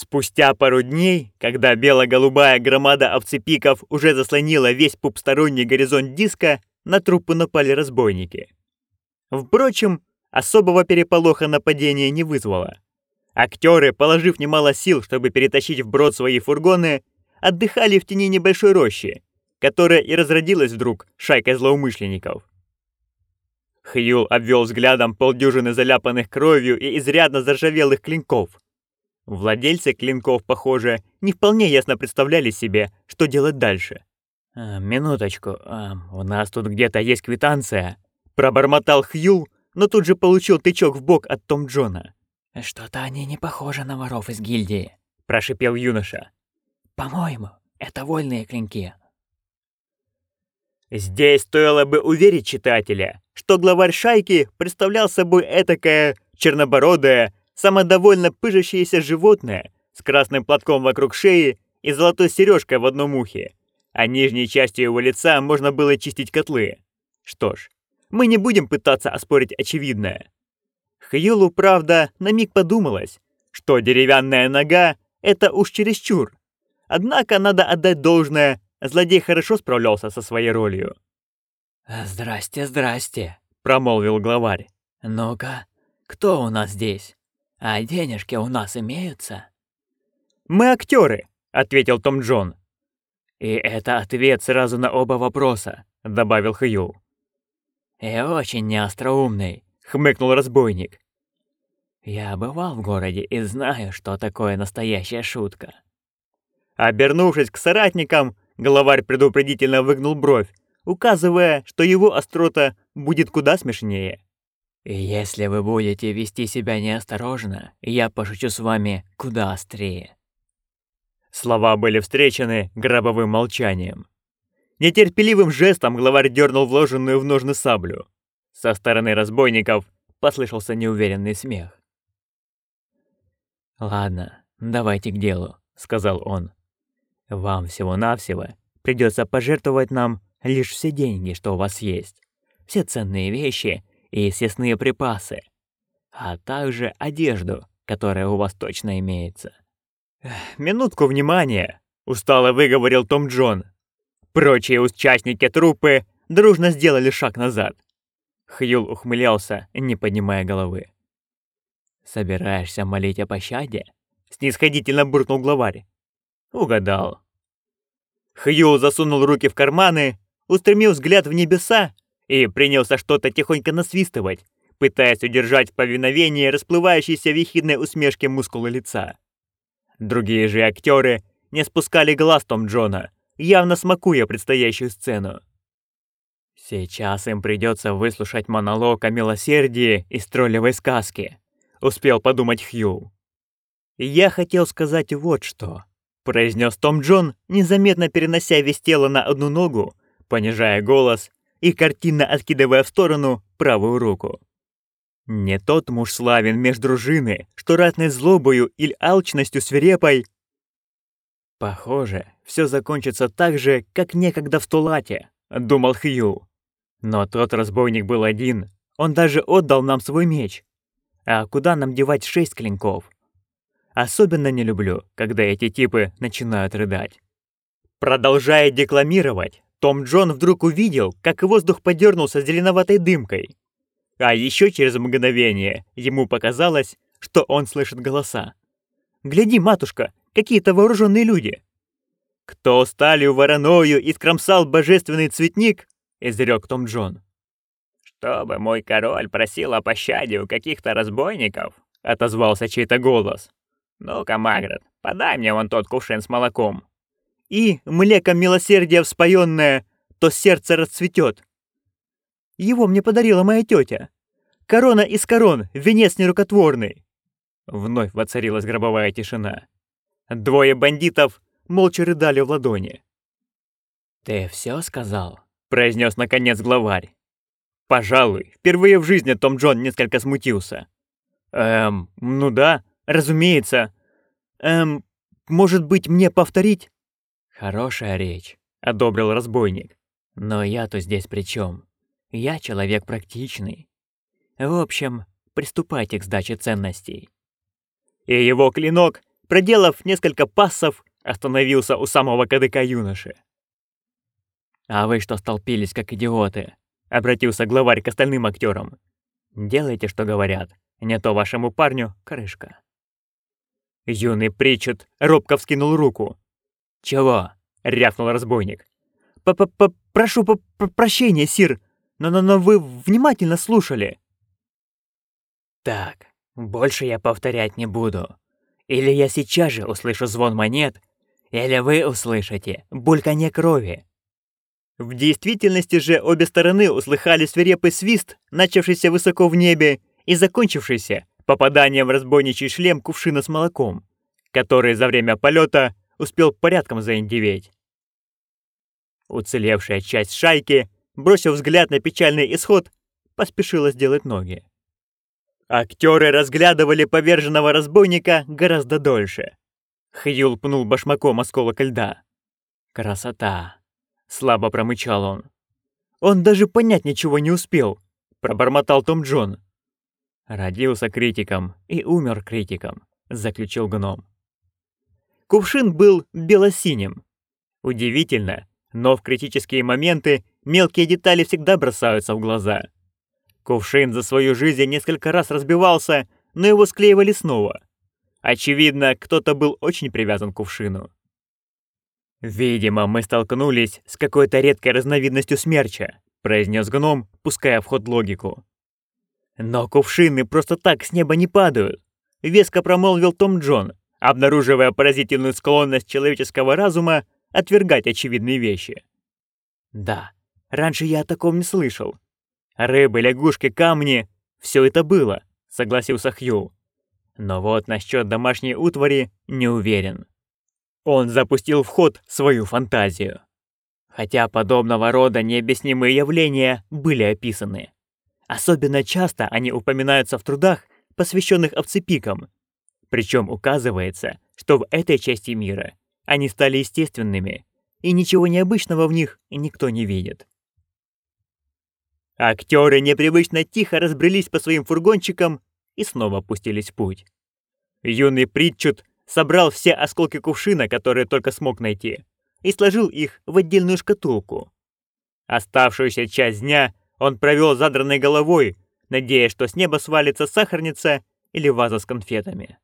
Спустя пару дней, когда бело-голубая громада овцепиков уже заслонила весь пупсторонний горизонт диска, на трупы напали разбойники. Впрочем, особого переполоха нападения не вызвало. Актеры, положив немало сил, чтобы перетащить вброд свои фургоны, отдыхали в тени небольшой рощи, которая и разродилась вдруг шайкой злоумышленников. Хьюл обвел взглядом полдюжины заляпанных кровью и изрядно заржавелых клинков. Владельцы клинков, похоже, не вполне ясно представляли себе, что делать дальше. «А, «Минуточку, а, у нас тут где-то есть квитанция», — пробормотал Хьюл, но тут же получил тычок в бок от Том Джона. «Что-то они не похожи на воров из гильдии», — прошипел юноша. «По-моему, это вольные клинки». Здесь стоило бы уверить читателя, что главарь шайки представлял собой этакое чернобородое, самодовольно пыжащееся животное с красным платком вокруг шеи и золотой сережкой в одном ухе, а нижней частью его лица можно было чистить котлы. Что ж, мы не будем пытаться оспорить очевидное. Хьюлу, правда, на миг подумалось, что деревянная нога — это уж чересчур. Однако надо отдать должное, злодей хорошо справлялся со своей ролью. «Здрасте, здрасте», — промолвил главарь. «Ну-ка, кто у нас здесь? А денежки у нас имеются?» «Мы актеры», — ответил Том Джон. «И это ответ сразу на оба вопроса», — добавил Хью. «И очень неостроумный», — хмыкнул разбойник. «Я бывал в городе и знаю, что такое настоящая шутка». Обернувшись к соратникам, главарь предупредительно выгнул бровь, указывая, что его острота будет куда смешнее. «Если вы будете вести себя неосторожно, я пошучу с вами куда острее». Слова были встречены гробовым молчанием. Нетерпеливым жестом главарь дернул вложенную в ножны саблю. Со стороны разбойников послышался неуверенный смех. «Ладно, давайте к делу», — сказал он. «Вам всего-навсего придется пожертвовать нам лишь все деньги, что у вас есть, все ценные вещи и съестные припасы, а также одежду, которая у вас точно имеется». «Минутку внимания», — устало выговорил Том Джон. Прочие участники труппы дружно сделали шаг назад. Хьюл ухмылялся, не поднимая головы. «Собираешься молить о пощаде?» Снисходительно буркнул главарь. Угадал. Хьюл засунул руки в карманы, устремил взгляд в небеса и принялся что-то тихонько насвистывать, пытаясь удержать в повиновении расплывающейся в ехидной усмешке мускулы лица. Другие же актеры не спускали глаз Том Джона, явно смакуя предстоящую сцену. Сейчас им придется выслушать монолог о милосердии из троллевой сказки, успел подумать Хью. Я хотел сказать вот что, произнес Том Джон, незаметно перенося весь тело на одну ногу, понижая голос и картинно откидывая в сторону правую руку. Не тот муж славен меж дружины, что ратной злобою или алчностью свирепой Похоже, все закончится так же, как некогда в Тулате, думал Хью. Но тот разбойник был один, он даже отдал нам свой меч. А куда нам девать шесть клинков? Особенно не люблю, когда эти типы начинают рыдать. Продолжая декламировать, Том Джон вдруг увидел, как воздух подернулся зеленоватой дымкой. А еще через мгновение ему показалось, что он слышит голоса. «Гляди, матушка, какие-то вооруженные люди. Кто сталью вороною искромсал божественный цветник, изрек Том Джон. Чтобы мой король просил о пощаде у каких-то разбойников, отозвался чей-то голос. Ну-ка, Маград, подай мне вон тот кувшин с молоком. И, млеком милосердия вспоенное, то сердце расцветет. Его мне подарила моя тетя. Корона из корон, венец нерукотворный. Вновь воцарилась гробовая тишина. Двое бандитов молча рыдали в ладони. «Ты все сказал?» — произнес наконец главарь. Пожалуй, впервые в жизни Том Джон несколько смутился. «Эм, ну да, разумеется. Эм, может быть, мне повторить?» «Хорошая речь», — одобрил разбойник. «Но я-то здесь при чем? Я человек практичный. В общем, приступайте к сдаче ценностей». И его клинок проделав несколько пассов, остановился у самого кадыка юноши. «А вы что столпились, как идиоты?» — обратился главарь к остальным актерам. «Делайте, что говорят, не то вашему парню крышка». Юный Причет робко вскинул руку. «Чего?» — рявкнул разбойник. П -п -п «Прошу п -п прощения, сир, но, но, но вы внимательно слушали». «Так, больше я повторять не буду. Или я сейчас же услышу звон монет, или вы услышите бульканье крови». В действительности же обе стороны услыхали свирепый свист, начавшийся высоко в небе и закончившийся попаданием в разбойничий шлем кувшина с молоком, который за время полета успел порядком заиндеветь. Уцелевшая часть шайки, бросив взгляд на печальный исход, поспешила сделать ноги. Актеры разглядывали поверженного разбойника гораздо дольше. Хьюл пнул башмаком осколок льда. «Красота!» — слабо промычал он. «Он даже понять ничего не успел», — пробормотал Том Джон. «Родился критиком и умер критиком», — заключил гном. Кувшин был бело-синим. Удивительно, но в критические моменты мелкие детали всегда бросаются в глаза. Кувшин за свою жизнь несколько раз разбивался, но его склеивали снова. Очевидно, кто-то был очень привязан к кувшину. «Видимо, мы столкнулись с какой-то редкой разновидностью смерча», произнес гном, пуская в ход логику. «Но кувшины просто так с неба не падают», — веско промолвил Том Джон, обнаруживая поразительную склонность человеческого разума отвергать очевидные вещи. Да, раньше я о таком не слышал. Рыбы, лягушки, камни — все это было, согласился Хью. Но вот насчет домашней утвари не уверен. Он запустил в ход свою фантазию. Хотя подобного рода необъяснимые явления были описаны. Особенно часто они упоминаются в трудах, посвященных овцепикам, причем указывается, что в этой части мира они стали естественными, и ничего необычного в них никто не видит. Актеры непривычно тихо разбрелись по своим фургончикам и снова пустились в путь. Юный Притчут собрал все осколки кувшина, которые только смог найти, и сложил их в отдельную шкатулку. Оставшуюся часть дня он провел задранной головой, надеясь, что с неба свалится сахарница или ваза с конфетами.